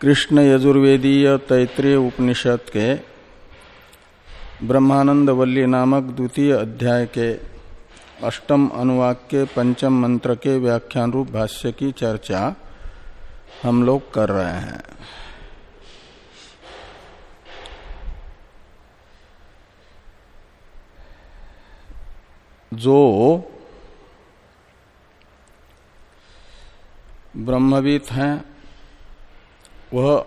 कृष्ण यजुर्वेदीय तैतृय उपनिषद के ब्रह्मानंद वल्ली नामक द्वितीय अध्याय के अष्टम अनुवाक के पंचम मंत्र के व्याख्यान रूप भाष्य की चर्चा हम लोग कर रहे हैं। जो ब्रह्मविद हैं वह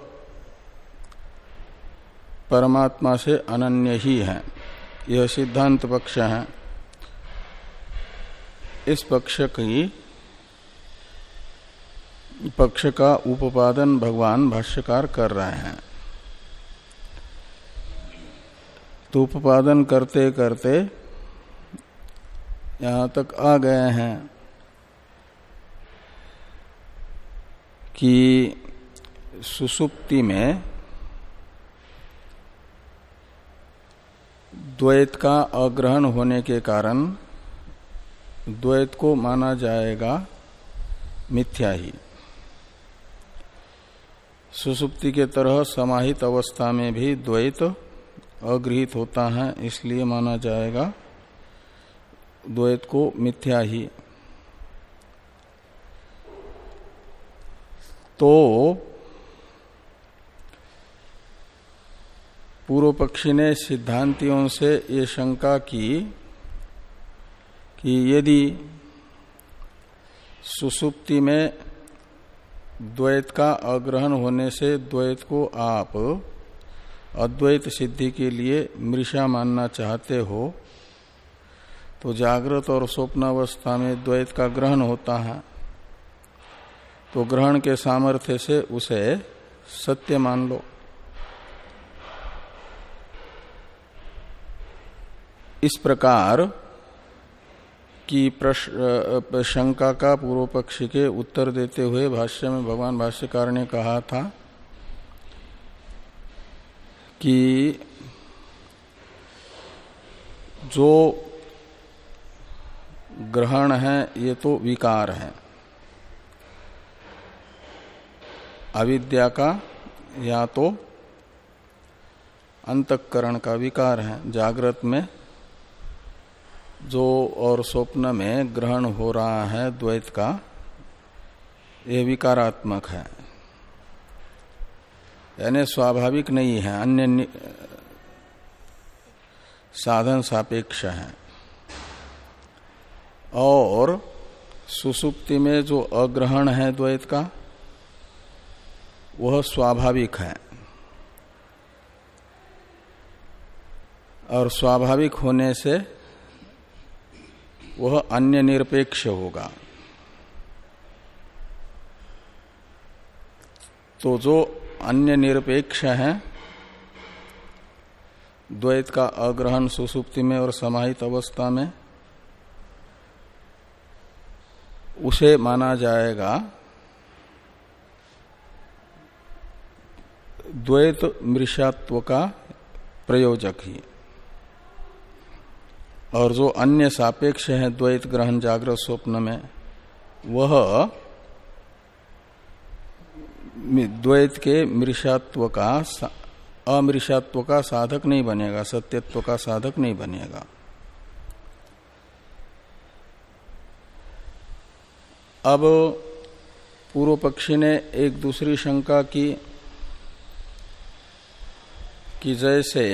परमात्मा से अनन्य ही है। यह सिद्धांत पक्ष है। इस पक्ष की पक्ष का उपादन भगवान भाष्यकार कर रहे हैं। तो उपादन करते करते यहाँ तक आ गए हैं कि सुसुप्ति में द्वैत का अग्रहण होने के कारण द्वैत को माना जाएगा मिथ्या ही। सुसुप्ति के तरह समाहित अवस्था में भी द्वैत अगृहित होता है, इसलिए माना जाएगा द्वैत को मिथ्या ही। तो पूर्व पक्षी ने सिद्धांतियों से ये शंका की कि यदि सुसुप्ति में द्वैत का अग्रहण होने से द्वैत को आप अद्वैत सिद्धि के लिए मृषा मानना चाहते हो तो जागृत और स्वप्न अवस्था में द्वैत का ग्रहण होता है तो ग्रहण के सामर्थ्य से उसे सत्य मान लो। इस प्रकार की शंका का पूर्व पक्षी के उत्तर देते हुए भाष्य में भगवान भाष्यकार ने कहा था कि जो ग्रहण है, ये तो विकार है। अविद्या का या तो अंतकरण का विकार है, जागृत में जो और स्वप्न में ग्रहण हो रहा है द्वैत का, ये विकारात्मक है। यानी स्वाभाविक नहीं है, अन्य साधन सापेक्ष है। और सुसुप्ति में जो अग्रहण है द्वैत का, वह स्वाभाविक है। और स्वाभाविक होने से वह अन्य निरपेक्ष होगा। तो जो अन्य निरपेक्ष है, द्वैत का अग्रहण सुसुप्ति में और समाहित अवस्था में, उसे माना जाएगा, द्वैत मृषात्व का प्रयोजक ही। और जो अन्य सापेक्ष है द्वैत ग्रहण जागृत स्वप्न में, वह द्वैत के मृषात्व का अमृषात्व का साधक नहीं बनेगा, सत्यत्व का साधक नहीं बनेगा। अब पूर्व पक्षी ने एक दूसरी शंका की कि जैसे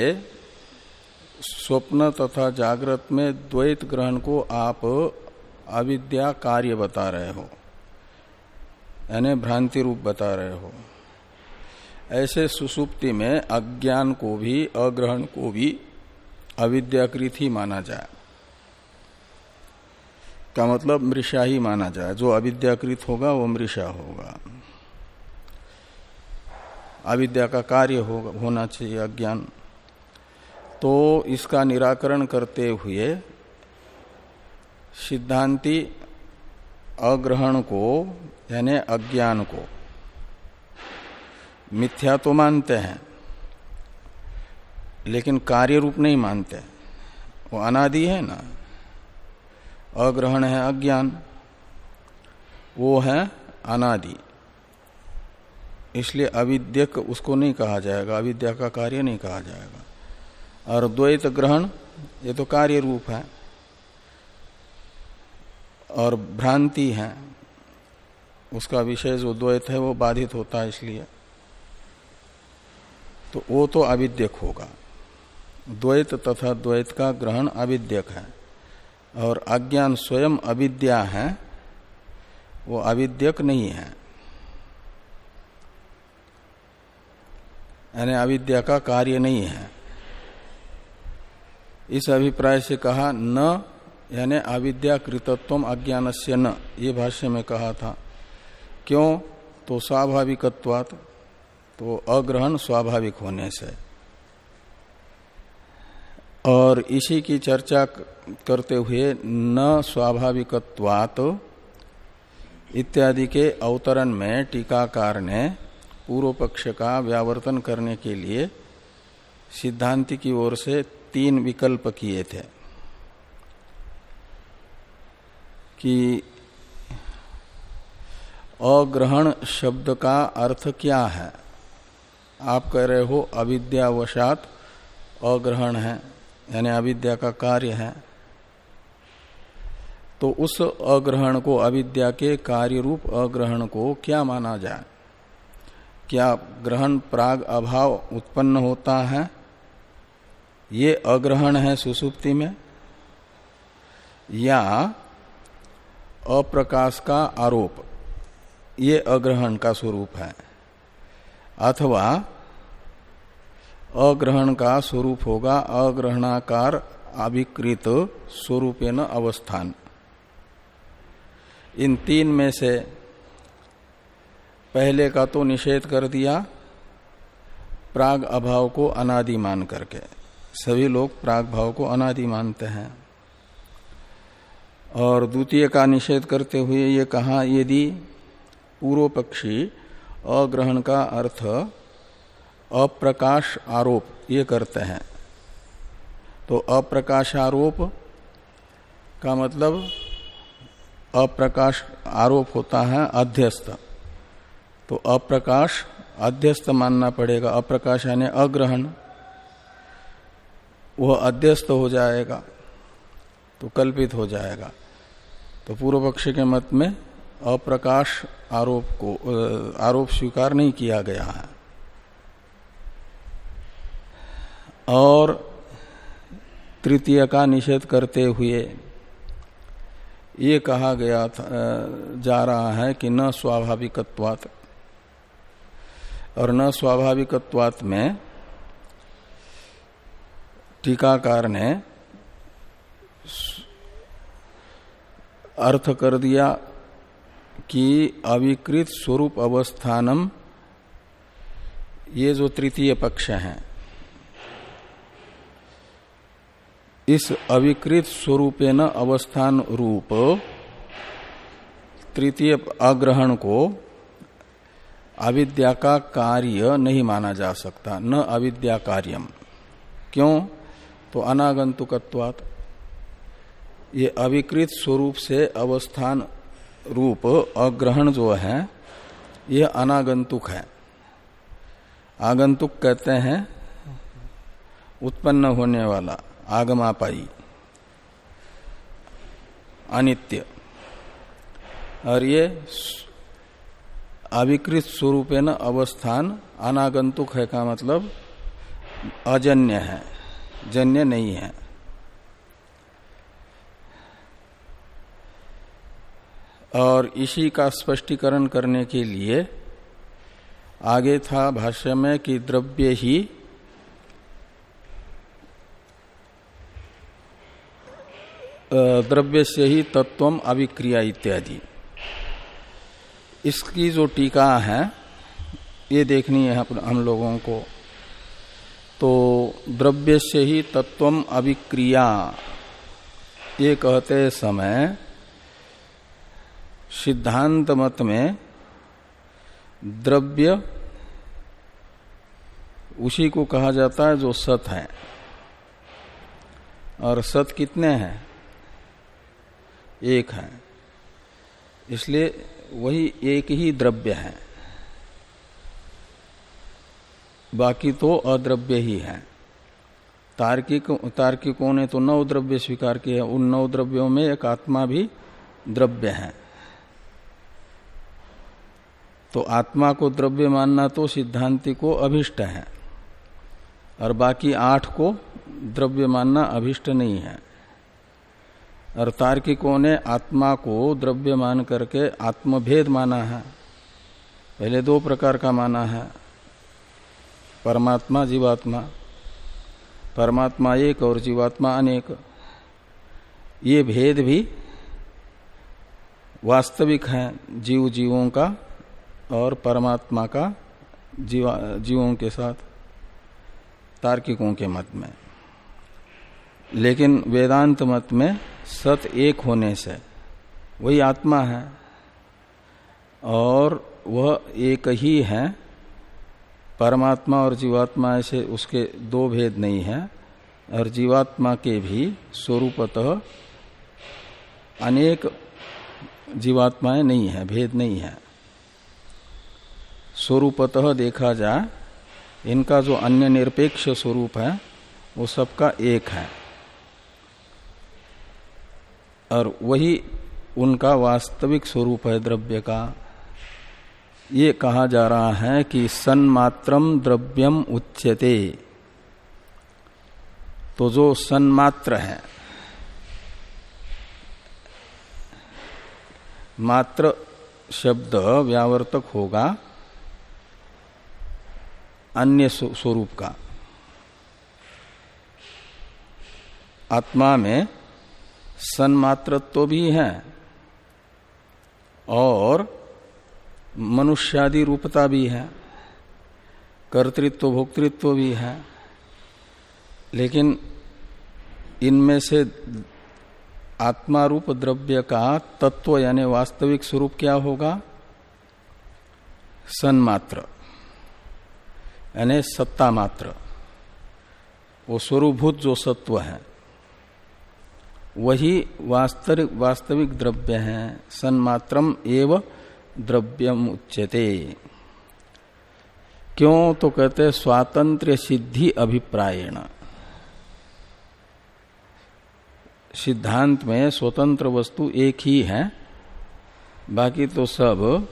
स्वप्न तथा जागृत में द्वैत ग्रहण को आप अविद्या कार्य बता रहे हो। यानी भ्रांति रूप बता रहे हो। ऐसे सुसुप्ति में अज्ञान को भी अग्रहण को भी अविद्याकृत ही माना जाए। का मतलब मृषा ही माना जाए। जो अविद्याकृत होगा वो मृषा होगा। अविद्या का कार्य हो, होना चाहिए अज्ञान। तो इसका निराकरण करते हुए सिद्धांति अग्रहण को, यानी अज्ञान को, मिथ्या तो मानते हैं, लेकिन कार्य रूप नहीं मानते। वो अनादि है ना? अग्रहण है अज्ञान, वो है अनादि। इसलिए अविद्यक उसको नहीं कहा जाएगा, अविद्या का कार्य नहीं कहा जाएगा। और द्वैत ग्रहण, ये तो कार्य रूप है। और भ्रांति है। उसका विषय जो द्वैत है, वो बाधित होता है इसलिए। तो वो तो अविद्यक होगा। द्वैत तथा द्वैत का ग्रहण अविद्यक है। और अज्ञान स्वयं अविद्या है, वो अविद्यक नहीं है। यानी अविद्या का कार्य नहीं है। इस अभिप्राय से कहा, न, यानी अविद्या कृतत्व अज्ञान से न, ये भाष्य में कहा था। क्यों? तो स्वाभाविकत्वात तो अग्रहण स्वाभाविक होने से। और इसी की चर्चा करते हुए, न स्वाभाविकत्वात, इत्यादि के अवतरण में टीकाकार ने पूर्व पक्ष का व्यावर्तन करने के लिए सिद्धांति की ओर से तीन विकल्प किए थे कि अग्रहण शब्द का अर्थ क्या है? आप कह रहे हो, अविद्यावशात अग्रहण है, यानी अविद्या का कार्य है। तो उस अग्रहण को, अविद्या के कार्य रूप अग्रहण को क्या माना जाए? क्या ग्रहण प्राग अभाव उत्पन्न होता है? ये अग्रहण है सुसुप्ति में, या अप्रकाश का आरोप, ये अग्रहण का स्वरूप है, अथवा अग्रहण का स्वरूप होगा, अग्रहणाकार अभिकृत स्वरूपेण अवस्थान। इन तीन में से पहले का तो निषेध कर दिया, प्राग अभाव को अनादि मान करके। सभी लोग प्राग भाव को अनादि मानते हैं। और द्वितीय का निषेध करते हुए ये कहा, यदि पूर्व पक्षी अग्रहण का अर्थ अप्रकाश आरोप ये करते हैं तो अप्रकाश आरोप का मतलब अप्रकाश आरोप होता है अध्यस्त। तो अप्रकाश अध्यस्त मानना पड़ेगा। अप्रकाश यानी अग्रहण। वह अध्यस्त हो जाएगा तो कल्पित हो जाएगा। तो पूर्व पक्ष के मत में अप्रकाश आरोप को आरोप स्वीकार नहीं किया गया है। और तृतीय का निषेध करते हुए ये कहा गया था, जा रहा है कि न स्वाभाविकत्वात और न स्वाभाविकत्वात में टीकाकार ने अर्थ कर दिया कि अविकृत स्वरूप अवस्थानम ये जो तृतीय पक्ष है, इस अविकृत स्वरूपेन अवस्थान रूप तृतीय अग्रहण को अविद्या का कार्य नहीं माना जा सकता, न अविद्या कार्यम। क्यों? तो अनागंतुकत्वात। ये अविकृत स्वरूप से अवस्थान रूप अग्रहण जो है, ये अनागंतुक है। आगंतुक कहते हैं, उत्पन्न होने वाला आगमापाई अनित्य। और ये अविकृत स्वरूपेण अवस्थान अनागंतुक है का मतलब अजन्य है। जन्य नहीं है। और इसी का स्पष्टीकरण करने के लिए आगे था भाष्य में कि द्रव्य ही द्रव्य से ही तत्व अभिक्रिया इत्यादि। इसकी जो टीका है, ये देखनी है हम लोगों को। तो द्रव्य से ही तत्व अभिक्रिया। ये कहते समय सिद्धांत मत में द्रव्य उसी को कहा जाता है जो सत है। और सत कितने हैं? एक है। इसलिए वही एक ही द्रव्य है। बाकी तो अद्रव्य ही है। तार्किक, तार्किकों ने तो नौ द्रव्य स्वीकार किए उन नौ द्रव्यों में एक आत्मा भी द्रव्य है। तो आत्मा को द्रव्य मानना तो सिद्धांति को अभिष्ट है। और बाकी आठ को द्रव्य मानना अभिष्ट नहीं है। और तार्किकों ने आत्मा को द्रव्य मान करके आत्मभेद माना है। पहले दो प्रकार का माना है। परमात्मा जीवात्मा, परमात्मा एक और जीवात्मा अनेक। ये भेद भी वास्तविक है जीव जीवों का और परमात्मा का जीवा, जीवों के साथ, तार्किकों के मत में। लेकिन वेदांत मत में सत एक होने से वही आत्मा है और वह एक ही है परमात्मा और जीवात्मा ऐसे उसके दो भेद नहीं है, और जीवात्मा के भी स्वरूपतः अनेक जीवात्माएँ नहीं है, भेद नहीं है। स्वरूपतः देखा जाए इनका जो अन्य निरपेक्ष स्वरूप है, वो सबका एक है। और वही उनका वास्तविक स्वरूप है द्रव्य का। ये कहा जा रहा है कि सन्मात्रम द्रव्यम उच्यते। तो जो सन्मात्र है, मात्र शब्द व्यावर्तक होगा, अन्य स्वरूप का। आत्मा में सन्मात्रत्व भी है और मनुष्यादि रूपता भी है, कर्तृत्व, भोक्तृत्व भी है, लेकिन इनमें से आत्मा रूप द्रव्य का तत्व यानी वास्तविक स्वरूप क्या होगा? सन्मात्र यानी सत्ता मात्र। वो स्वरूभूत जो सत्व है, वही वास्तविक वास्तविक द्रव्य है सन्मात्रम एव द्रव्यम उच्यते क्यों? तो कहते स्वातंत्र सिद्धि अभिप्रायण। सिद्धांत में स्वतंत्र वस्तु एक ही है, बाकी तो सब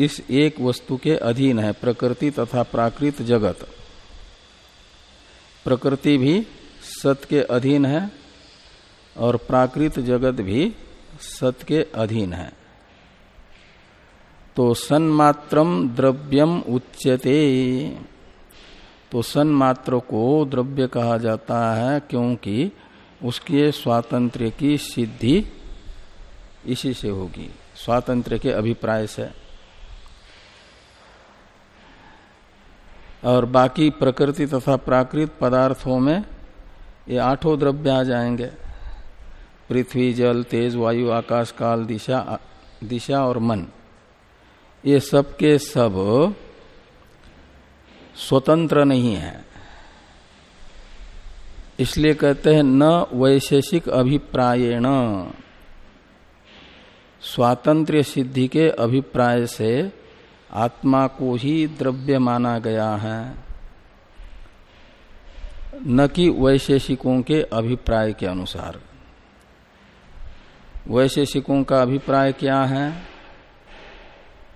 इस एक वस्तु के अधीन है, प्रकृति तथा प्राकृत जगत। प्रकृति भी सत के अधीन है और प्राकृत जगत भी सत के अधीन है। तो सन्मात्रम द्रव्यम उच्यते। तो सन्मात्र को द्रव्य कहा जाता है क्योंकि उसके स्वातंत्र की सिद्धि इसी से होगी। स्वातंत्र के अभिप्राय से। और बाकी प्रकृति तथा प्राकृत पदार्थों में ये आठों द्रव्य आ जाएँगे। पृथ्वी, जल, तेज, वायु, आकाश, काल, दिशा दिशा और मन। ये सब के सब स्वतंत्र नहीं है। इसलिए कहते हैं, न वैशेषिक अभिप्रायण। स्वातंत्र सिद्धि के अभिप्राय से आत्मा को ही द्रव्य माना गया है। न कि वैशेषिकों के अभिप्राय के अनुसार। वैशेषिकों का अभिप्राय क्या है?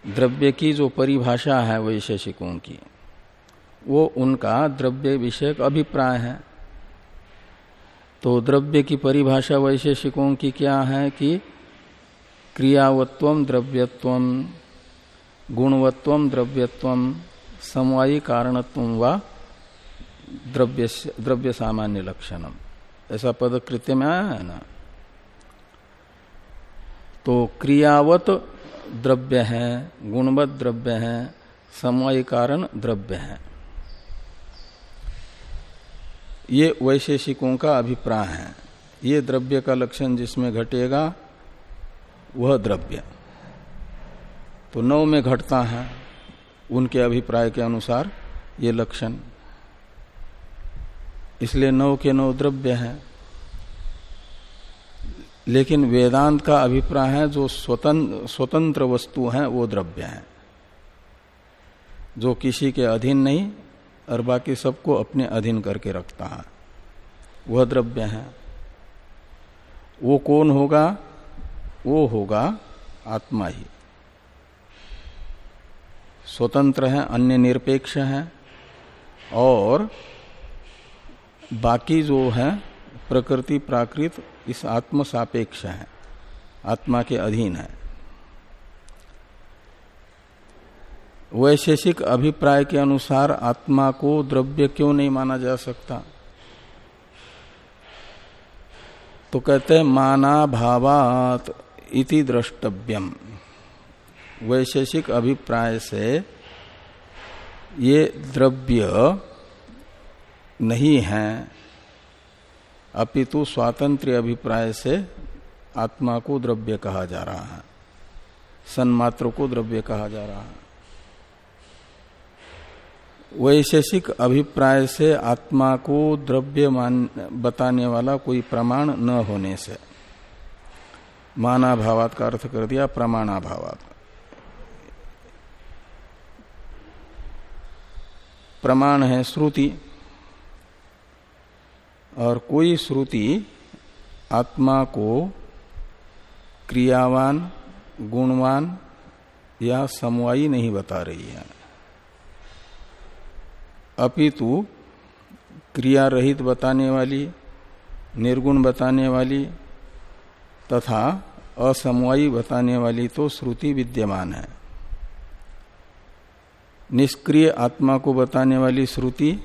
द्रव्य की जो परिभाषा है वैशेषिकों की, वो उनका द्रव्य विषयक अभिप्राय है। तो द्रव्य की परिभाषा वैशेषिकों की क्या है कि क्रियावत्व द्रव्यत्व गुणवत्व द्रव्यत्व समवायी कारणत्व व द्रव्य द्रव्य सामान्य लक्षणम। ऐसा पद कृत्य में आया है ना? तो क्रियावत द्रव्य है गुणवत द्रव्य है समय कारण द्रव्य है। ये वैशेषिकों का अभिप्राय है। ये द्रव्य का लक्षण जिसमें घटेगा, वह द्रव्य। तो नौ में घटता है, उनके अभिप्राय के अनुसार ये लक्षण। इसलिए नौ के नौ द्रव्य हैं। लेकिन वेदांत का अभिप्राय है, जो स्वतंत्र स्वतंत्र वस्तु है, वो द्रव्य है। जो किसी के अधीन नहीं, और बाकी सबको अपने अधीन करके रखता है। वह द्रव्य है। वो कौन होगा? वो होगा आत्मा ही। स्वतंत्र है, अन्य निरपेक्ष है, और बाकी जो है, प्रकृति, प्राकृत इस आत्म सापेक्ष है, आत्मा के अधीन है। वैशेषिक अभिप्राय के अनुसार आत्मा को द्रव्य क्यों नहीं माना जा सकता? तो कहते हैं माना भावात इति द्रष्टव्यम। वैशेषिक अभिप्राय से ये द्रव्य नहीं है। अपितु स्वातंत्र अभिप्राय से आत्मा को द्रव्य कहा जा रहा है। सन्मात्र को द्रव्य कहा जा रहा है। वैशेषिक अभिप्राय से आत्मा को द्रव्य मान, बताने वाला कोई प्रमाण न होने से। मानाभावात का अर्थ कर दिया, प्रमाणाभावात। प्रमाण है श्रुति। और कोई श्रुति आत्मा को क्रियावान, गुणवान या समवायी नहीं बता रही है। अपितु क्रिया रहित बताने वाली, निर्गुण बताने वाली तथा असमवायी बताने वाली तो श्रुति विद्यमान है। निष्क्रिय आत्मा को बताने वाली श्रुति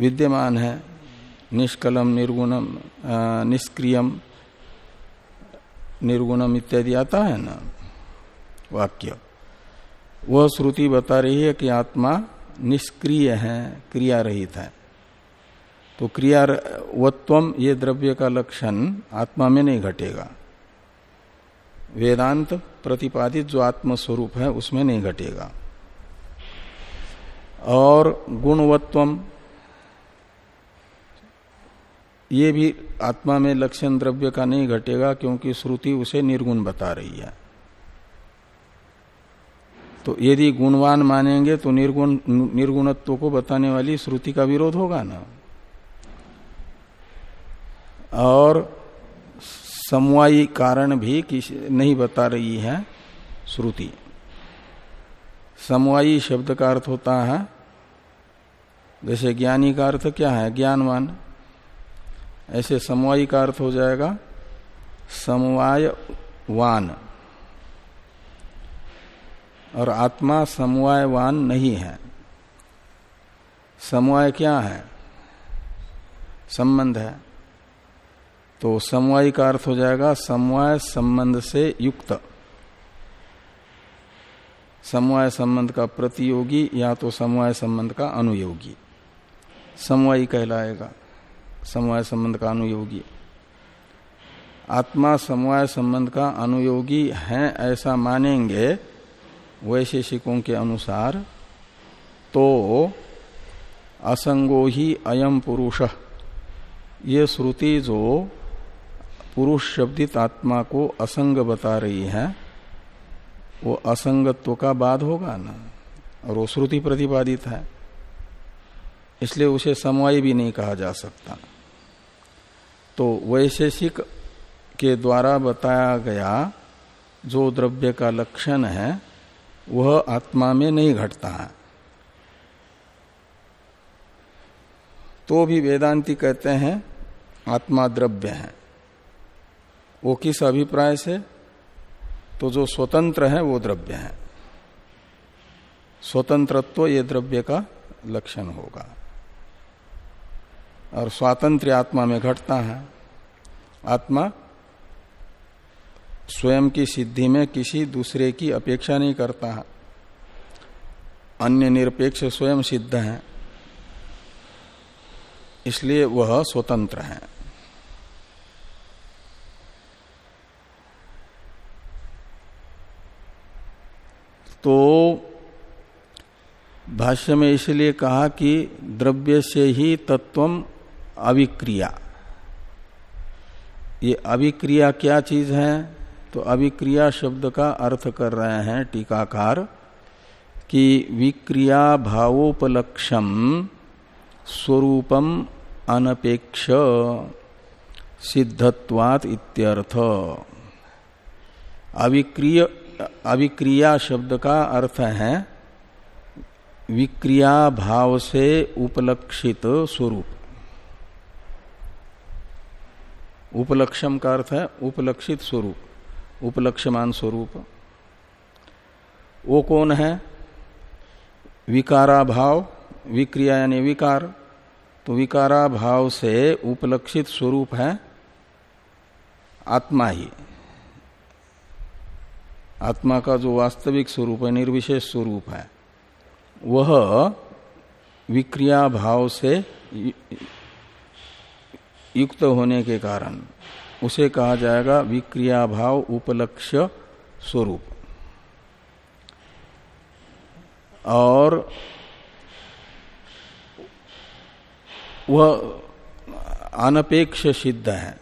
विद्यमान है। निष्कलम, निर्गुणम निष्क्रियम, निर्गुणम इत्यादि आता है ना वाक्य। वह श्रुति बता रही है कि आत्मा निष्क्रिय है, क्रिया रहित है। तो क्रिया क्रियावत्वम ये द्रव्य का लक्षण आत्मा में नहीं घटेगा। वेदांत प्रतिपादित जो आत्म स्वरूप है, उसमें नहीं घटेगा। और गुणवत्वम ये भी आत्मा में लक्षण द्रव्य का नहीं घटेगा क्योंकि श्रुति उसे निर्गुण बता रही है। तो यदि गुणवान मानेंगे तो निर्गुण, निर्गुणत्व को बताने वाली श्रुति का विरोध होगा ना। और समवायी कारण भी किसी, नहीं बता रही है श्रुति। समवायी शब्द का अर्थ होता है, जैसे ज्ञानी का अर्थ क्या है? ज्ञानवान। ऐसे समवायी का अर्थ हो जाएगा समवायवान और आत्मा समवायवान नहीं है। समवाय क्या है? संबंध है। तो समवाय का अर्थ हो जाएगा समवाय संबंध से युक्त। समवाय संबंध का प्रतियोगी या तो समवाय संबंध का अनुयोगी। समवाय कहलाएगा। समवाय संबंध का अनुयोगी। आत्मा समवाय संबंध का अनुयोगी है ऐसा मानेंगे वैशेषिकों के अनुसार तो असंगो ही अयम पुरुष। ये श्रुति जो पुरुष शब्दित आत्मा को असंग बता रही है, वो असंगत्व का बाद होगा ना, और वो श्रुति प्रतिपादित है। इसलिए उसे समवाय भी नहीं कहा जा सकता। तो वैशेषिक के द्वारा बताया गया जो द्रव्य का लक्षण है, वह आत्मा में नहीं घटता है। तो भी वेदांति कहते हैं, आत्मा द्रव्य है। वो किस अभिप्राय से? तो जो स्वतंत्र है, वो द्रव्य है। स्वतंत्रत्व ये द्रव्य का लक्षण होगा। और स्वातंत्र आत्मा में घटता है। आत्मा स्वयं की सिद्धि में किसी दूसरे की अपेक्षा नहीं करता है। अन्य निरपेक्ष स्वयं सिद्ध है, इसलिए वह स्वतंत्र है। तो भाष्य में इसलिए कहा कि द्रव्य से ही तत्व अविक्रिया ये अविक्रिया क्या चीज़ है? तो अभिक्रिया शब्द का अर्थ कर रहे हैं टीकाकार कि विक्रिया भावोपलक्षम स्वरूपम अनपेक्ष सिद्धत्वात इत्यर्थ। अविक्रिय अविक्रिया शब्द का अर्थ है विक्रिया भाव से उपलक्षित स्वरूप। उपलक्षम का अर्थ है उपलक्षित स्वरूप, उपलक्षमान स्वरूप। वो कौन है? विकारा भाव विक्रिया यानी विकार। तो विकारा भाव से उपलक्षित स्वरूप है आत्मा ही। आत्मा का जो वास्तविक स्वरूप है, निर्विशेष स्वरूप है, वह विक्रिया भाव से युक्त होने के कारण उसे कहा जाएगा विक्रिया भाव उपलक्ष्य स्वरूप। और वह अनपेक्ष सिद्ध है।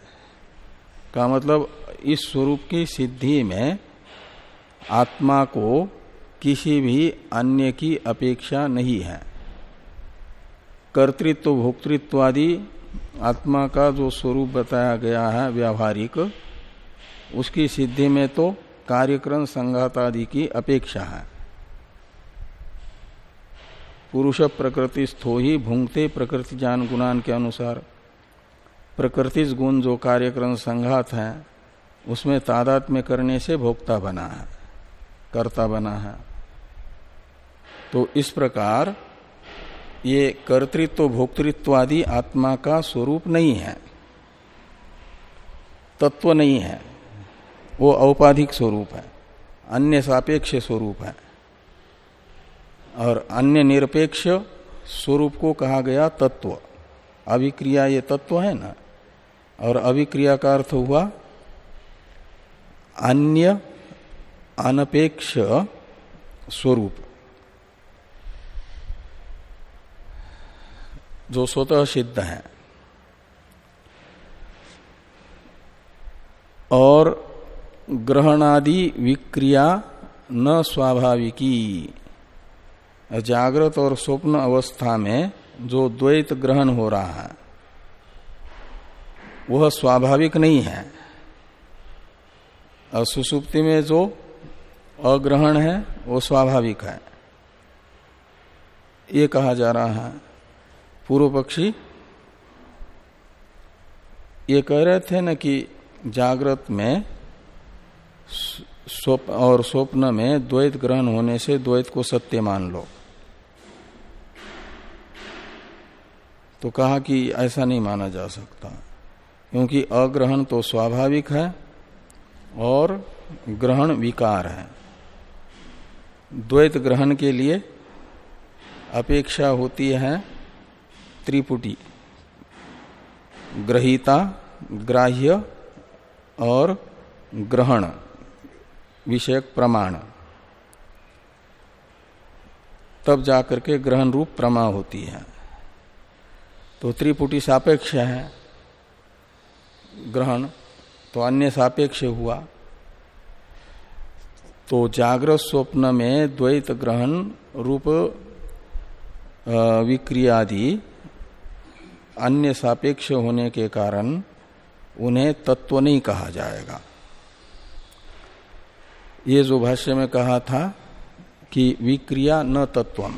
का मतलब इस स्वरूप की सिद्धि में आत्मा को किसी भी अन्य की अपेक्षा नहीं है। कर्तृत्व, भोक्तृत्व आदि आत्मा का जो स्वरूप बताया गया है व्यावहारिक, उसकी सिद्धि में तो कार्यक्रम संघात आदि की अपेक्षा है। पुरुष प्रकृति स्थो ही भूंगते प्रकृति जान गुणान के अनुसार। प्रकृति गुण जो कार्यक्रम संघात है, उसमें तादात में करने से भोक्ता बना है, कर्ता बना है। तो इस प्रकार ये कर्तृत्व भोक्तृत्व आदि आत्मा का स्वरूप नहीं है। तत्व नहीं है। वो औपाधिक स्वरूप है। अन्य सापेक्ष स्वरूप है। और अन्य निरपेक्ष स्वरूप को कहा गया तत्व। अभिक्रिया ये तत्व है ना? और अभिक्रिया का अर्थ हुआ अन्य अनपेक्ष स्वरूप। जो स्वतः सिद्ध है। और ग्रहणादि विक्रिया न स्वाभाविकी। जागृत और स्वप्न अवस्था में जो द्वैत ग्रहण हो रहा है, वह स्वाभाविक नहीं है। सुसुप्ति में जो अग्रहण है, वो स्वाभाविक है। ये कहा जा रहा है पूर्व पक्षी ये कह रहे थे न कि जागृत में स्वप्न और स्वप्न में द्वैत ग्रहण होने से द्वैत को सत्य मान लो। तो कहा कि ऐसा नहीं माना जा सकता, क्योंकि अग्रहण तो स्वाभाविक है और ग्रहण विकार है। द्वैत ग्रहण के लिए अपेक्षा होती है त्रिपुटी। ग्रहिता, ग्राह्य और ग्रहण। विषयक प्रमाण। तब जाकर के ग्रहण रूप प्रमा होती है। तो त्रिपुटी सापेक्ष है। ग्रहण तो अन्य सापेक्ष हुआ। तो जागृत स्वप्न में द्वैत ग्रहण रूप विक्रियादि अन्य सापेक्ष होने के कारण उन्हें तत्व नहीं कहा जाएगा। ये जो भाष्य में कहा था कि विक्रिया न तत्वम।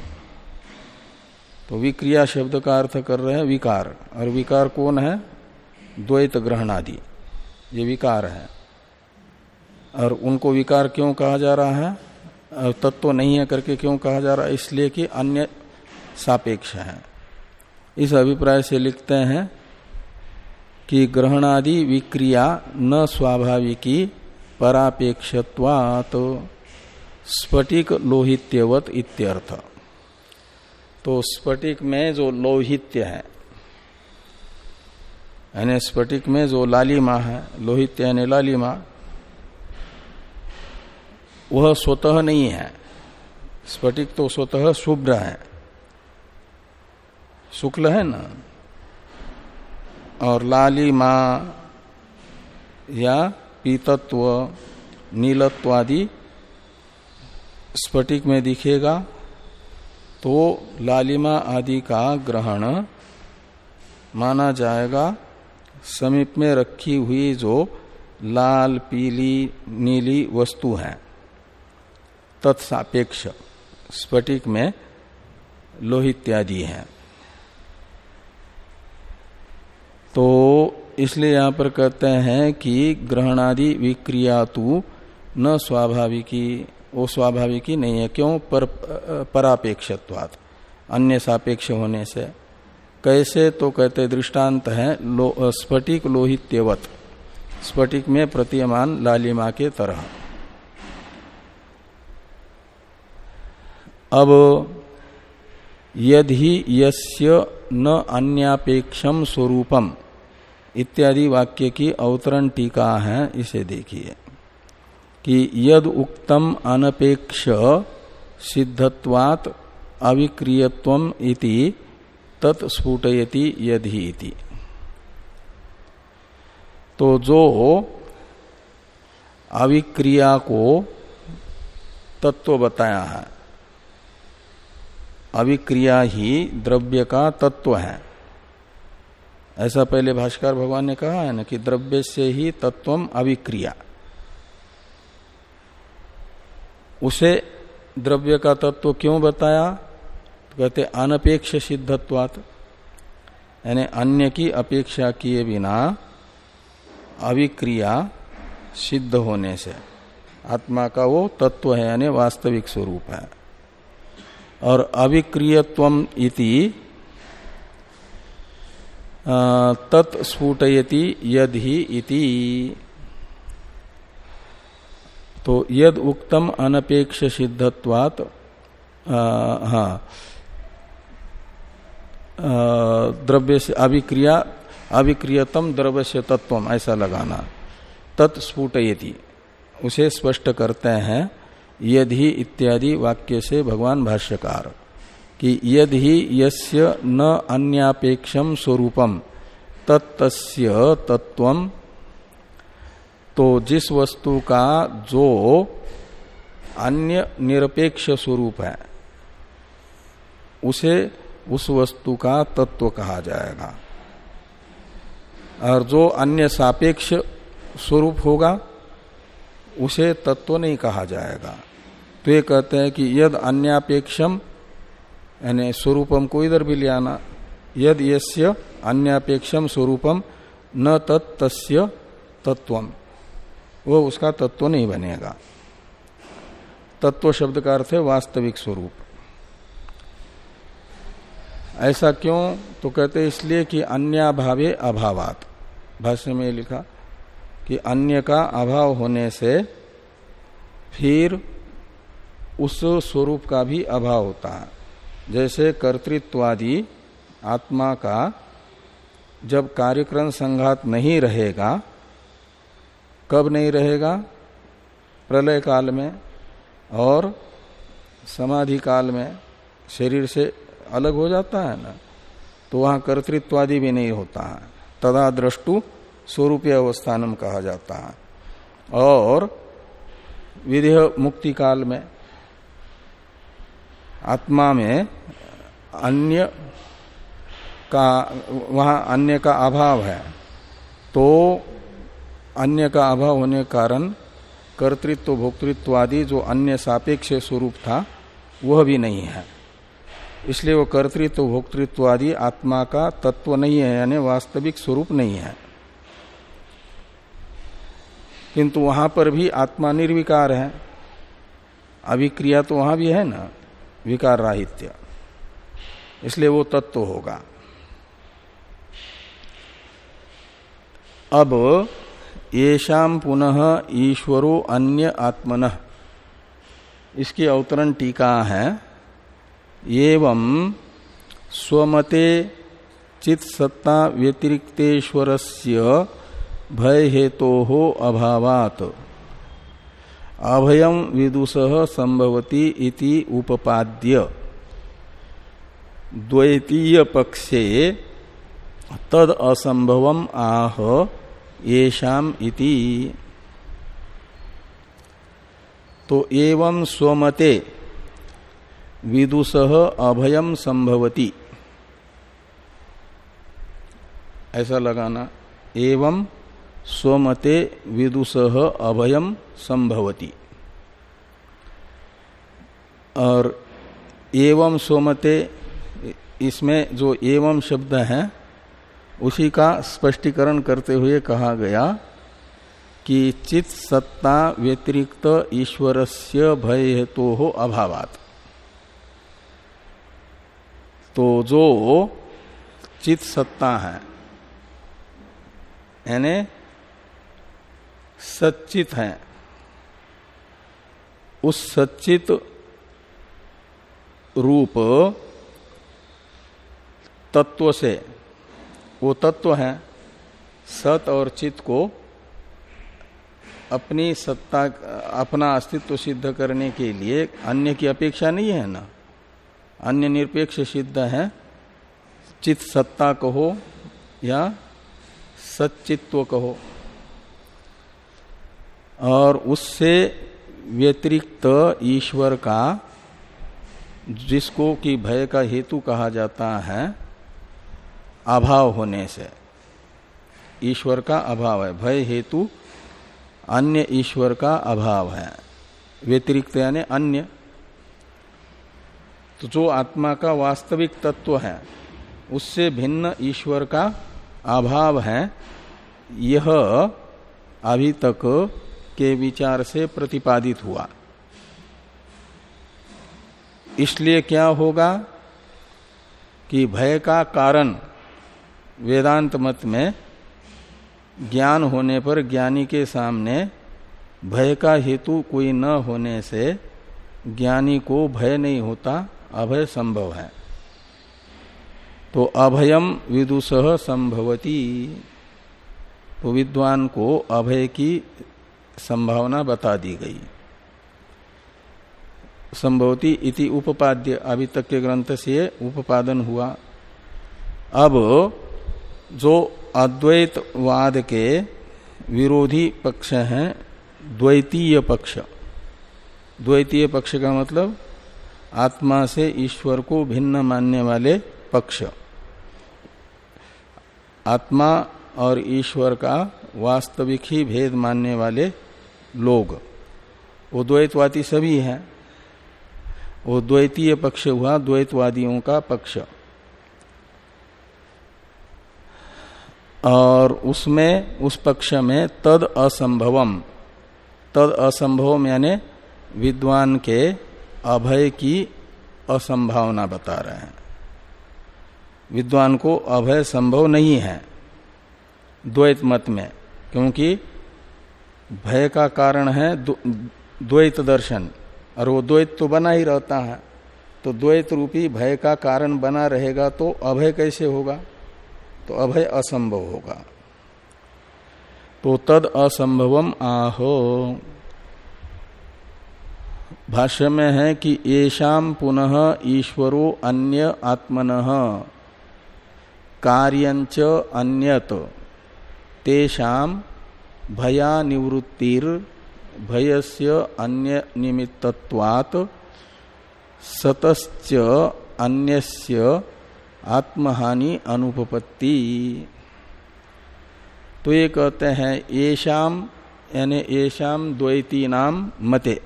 तो विक्रिया शब्द का अर्थ कर रहे हैं विकार, और विकार कौन है? द्वैत ग्रहण आदि ये विकार है। और उनको विकार क्यों कहा जा रहा है? तत्व नहीं है करके क्यों कहा जा रहा है? इसलिए कि अन्य सापेक्ष है। इस अभिप्राय से लिखते हैं कि ग्रहणादि विक्रिया न स्वाभाविकी परापेक्षत्वात स्फटिक लोहित्यवत इत्यर्थ। तो स्फटिक में जो लोहित्य है, यानी स्फटिक में जो लालिमा है, लोहित्य यानी लालिमा, वह स्वतः नहीं है। स्फटिक तो स्वतः शुभ्र है। शुक्ल है ना? और लाली माँ या पीतत्व नीलत्व आदि स्फटिक में दिखेगा तो लालिमा आदि का ग्रहण माना जाएगा, समीप में रखी हुई जो लाल, पीली, नीली वस्तु है। तत्सापेक्ष स्फटिक में लोहित्यादि है। तो इसलिए यहाँ पर कहते हैं कि ग्रहणादि विक्रिया तो न स्वाभाविकी वो स्वाभाविकी नहीं है क्यों? पर परापेक्षत्वात अन्य सापेक्ष होने से। कैसे? तो कहते दृष्टांत है लो, स्फटिक लोहित्यवत स्फटिक में प्रतीयमान लालिमा के तरह। अब यदि यस्य न अन्यापेक्षम स्वरूपम इत्यादि वाक्य की अवतरण टीका है, इसे देखिए कि यद उक्तम अनपेक्ष सिद्धत्वात अविक्रियत्व इति तत्स्फुटयति यदि इति। तो जो अविक्रिया को तत्व बताया है, अविक्रिया ही द्रव्य का तत्व है। ऐसा पहले भाष्कर भगवान ने कहा है ना कि द्रव्य से ही तत्वम अविक्रिया उसे द्रव्य का तत्व क्यों बताया? तो कहते, अनपेक्ष सिद्धत्वात। यानी अन्य की अपेक्षा किए बिना अविक्रिया सिद्ध होने से आत्मा का वो तत्व है, यानी वास्तविक स्वरूप है। और अविक्रियत्व इति तत्स्फुटयति यद ही इति। तो यद उक्तम अनपेक्ष सिद्धत्वात हाँ। द्रव्य से अभिक्रिया, अभिक्रियतम द्रव्य से तत्व ऐसा लगाना। तत्स्फुटयति उसे स्पष्ट करते हैं, यदि इत्यादि वाक्य से भगवान भाष्यकार। कि यदि यस्य न अन्यापेक्षम स्वरूपम तत्तस्य तत्वम तो जिस वस्तु का जो अन्य निरपेक्ष स्वरूप है, उसे उस वस्तु का तत्व कहा जाएगा। और जो अन्य सापेक्ष स्वरूप होगा, उसे तत्व नहीं कहा जाएगा। तो ये कहते हैं कि यद अन्यापेक्षम यानी स्वरूपम को इधर भी ले आना। यद यस्य अन्यापेक्षम स्वरूपम, न तत्स्य तत्वम वो उसका तत्व नहीं बनेगा। तत्व शब्द का अर्थ है वास्तविक स्वरूप। ऐसा क्यों? तो कहते इसलिए कि अन्याभावे अभावात। भाष्य में लिखा कि अन्य का अभाव होने से फिर उस स्वरूप का भी अभाव होता है। जैसे कर्तृत्वादि आत्मा का जब कार्यक्रम संघात नहीं रहेगा, कब नहीं रहेगा? प्रलय काल में और समाधि काल में शरीर से अलग हो जाता है ना? तो वहाँ कर्तृत्वादि भी नहीं होता है। तदा दृष्टु स्वरूपीय अवस्थानम कहा जाता है। और विधेय मुक्ति काल में आत्मा में अन्य का, वहाँ अन्य का अभाव है। तो अन्य का अभाव होने के कारण कर्तृत्व, भोक्तृत्व आदि जो अन्य सापेक्ष स्वरूप था, वह भी नहीं है। इसलिए वो कर्तृत्व, भोक्तृत्व आदि आत्मा का तत्व नहीं है, यानी वास्तविक स्वरूप नहीं है। किंतु वहाँ पर भी आत्मा निर्विकार है। अभिक्रिया तो वहाँ भी है ना। विकार राहित्य इसलिए वो तत्व होगा। अब येषाम पुनः ईश्वरो अन्य आत्मन। इसकी अवतरण टीका है। एवं स्वमते चित सत्ता व्यतिरिक्तेश्वर भय हेतो अभावात। अभयम विदुष संभवती इति उपपाद्य। द्वैतीय पक्षे तद असंभवम आह येषाम इति। तो एवं स्वमते विदुष अभयम संभवती। ऐसा लगाना। एवं स्वमते विदुष अभयम संभवती। और एवं स्वमते, इसमें जो एवं शब्द है, उसी का स्पष्टीकरण करते हुए कहा गया कि चित सत्ता व्यतिरिक्त ईश्वर से भय हेतु हो अभावात। तो जो चित सत्ता है, यानी सच्चित है। उस सच्चित रूप तत्व से, वो तत्व है, सत और चित को अपनी सत्ता, अपना अस्तित्व सिद्ध करने के लिए अन्य की अपेक्षा नहीं है ना? अन्य निरपेक्ष सिद्ध है, चित सत्ता कहो या सच्चित्व कहो। और उससे व्यतिरिक्त ईश्वर का, जिसको कि भय का हेतु कहा जाता है, अभाव होने से। ईश्वर का अभाव है। भय हेतु अन्य ईश्वर का अभाव है। व्यतिरिक्त यानी अन्य। तो जो आत्मा का वास्तविक तत्व है, उससे भिन्न ईश्वर का अभाव है। यह अभी तक के विचार से प्रतिपादित हुआ। इसलिए क्या होगा कि भय का कारण वेदांत मत में ज्ञान होने पर ज्ञानी के सामने भय का हेतु कोई न होने से ज्ञानी को भय नहीं होता, अभय संभव है। तो अभयम विदुष संभवती। तो विद्वान को अभय की संभावना बता दी गई। संभवती इति उपपाद्य अभी तक के ग्रंथ से उपादन हुआ। अब जो अद्वैतवाद के विरोधी पक्ष हैं, द्वैतीय पक्ष। द्वैतीय पक्ष का मतलब आत्मा से ईश्वर को भिन्न मानने वाले पक्ष। आत्मा और ईश्वर का वास्तविक ही भेद मानने वाले लोग। वो द्वैतवादी सभी हैं। वो द्वैतीय पक्ष हुआ, द्वैतवादियों का पक्ष। और उसमें, उस पक्ष में तद असंभवम। तद असंभव यानी विद्वान के अभय की असंभावना बता रहे हैं। विद्वान को अभय संभव नहीं है। द्वैत मत में, क्योंकि भय का कारण है द्वैत दर्शन। और वो द्वैत तो बना ही रहता है। तो द्वैत रूपी भय का कारण बना रहेगा तो अभय कैसे होगा? तो अभय असंभव होगा। तो तद असंभवम आहो। भाष्य में है कि येषाम पुनः ईश्वरो अन्य आत्मन कार्यंच अन्यत। तेषाम भया निवृत्तिर भयस्य अन्य निमित्तत्वात् सतश्च अन्यस्य आत्महानि अनुपपत्ति। तो ये कहते हैं येषाम यानी येषाम द्वैती नाम मते।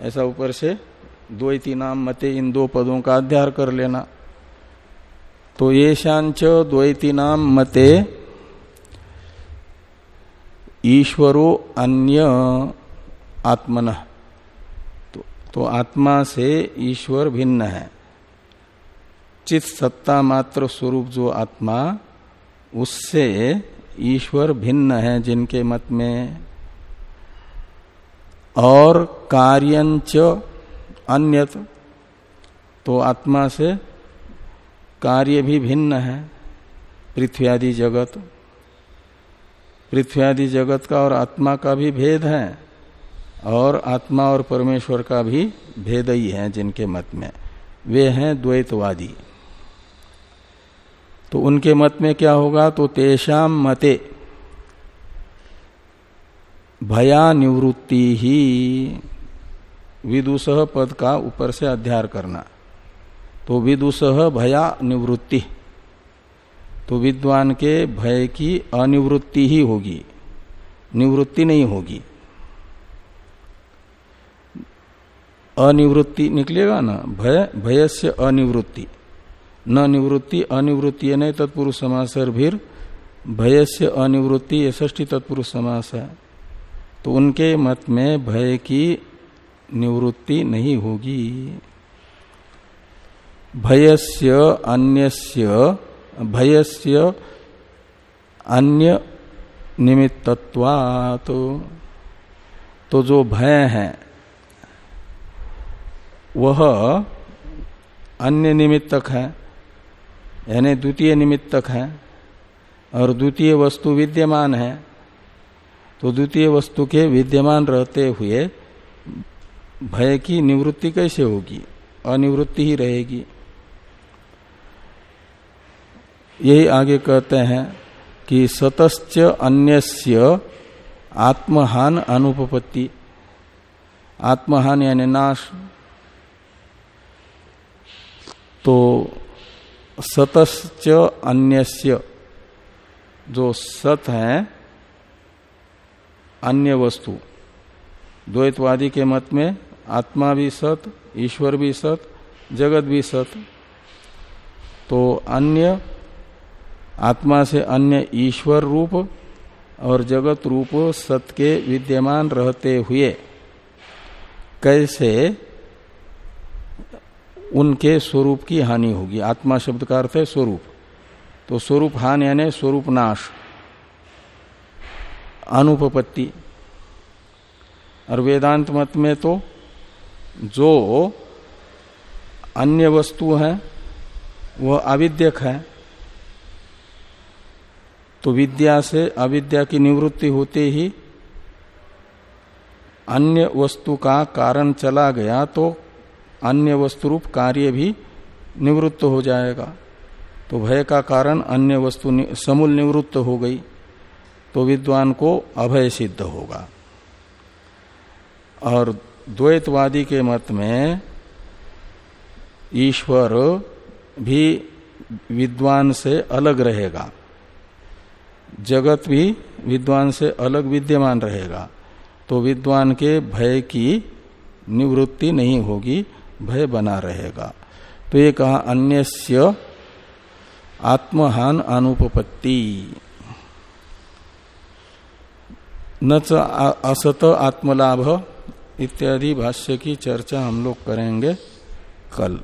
ऐसा ऊपर से द्वैती नाम मते इन दो पदों का अध्यार कर लेना। तो येषांच द्वैती नाम मते ईश्वरो अन्य आत्मन। तो, तो आत्मा से ईश्वर भिन्न है। चित सत्ता मात्र स्वरूप जो आत्मा उससे ईश्वर भिन्न है जिनके मत में। और कार्यंच अन्यत तो आत्मा से कार्य भी भिन्न है। पृथ्वी आदि जगत पृथ्वी आदि जगत का और आत्मा का भी भेद है और आत्मा और परमेश्वर का भी भेद ही है जिनके मत में। वे हैं द्वैतवादी। तो उनके मत में क्या होगा? तो तेषाम मते भया निवृत्ति ही। विदुषह पद का ऊपर से अध्यार करना। तो विदुषह भया निवृत्ति। तो विद्वान के भय की अनिवृत्ति ही होगी, निवृत्ति नहीं होगी। अनिवृत्ति निकलेगा ना? भय भय से अनिवृत्ति। न निवृत्ति, अनिवृत्ति नहीं, तत्पुरुष समास भय से अनिवृत्ति ये ष्टी तत्पुरुष समास है। तो उनके मत में भय की निवृत्ति नहीं होगी। भयस्य अन्यस्य भयस्य अन्य निमित्तत्वात्। तो जो भय है, वह अन्य निमित्तक है, यानी द्वितीय निमित्तक है, और द्वितीय वस्तु विद्यमान है। तो द्वितीय वस्तु के विद्यमान रहते हुए भय की निवृत्ति कैसे होगी? अनिवृत्ति ही रहेगी। यही आगे कहते हैं कि सतश्च अन्यस्य आत्महान अनुपपत्ति। आत्महान यानी नाश। तो सतश्च अन्यस्य जो सत है, अन्य वस्तु। द्वैतवादी के मत में आत्मा भी सत, ईश्वर भी सत, जगत भी सत। तो अन्य आत्मा से अन्य ईश्वर रूप और जगत रूप सत के विद्यमान रहते हुए कैसे उनके स्वरूप की हानि होगी? आत्मा शब्द का अर्थ है स्वरूप। तो स्वरूप हानि यानी स्वरूप नाश, अनुपपत्ति। और वेदांत मत में तो जो अन्य वस्तु है, वह अविद्यक है तो विद्या से अविद्या की निवृत्ति होते ही अन्य वस्तु का कारण चला गया तो अन्य वस्तु रूप कार्य भी निवृत्त हो जाएगा। तो भय का कारण अन्य वस्तु समूल निवृत्त हो गई तो विद्वान को अभय सिद्ध होगा। और द्वैतवादी के मत में ईश्वर भी विद्वान से अलग रहेगा। जगत भी विद्वान से अलग विद्यमान रहेगा। तो विद्वान के भय की निवृत्ति नहीं होगी, भय बना रहेगा। तो ये कहा, अन्यस्य आत्महान अनुपपत्ति। न असत आत्मलाभ इत्यादि भाष्य की चर्चा हम लोग करेंगे कल।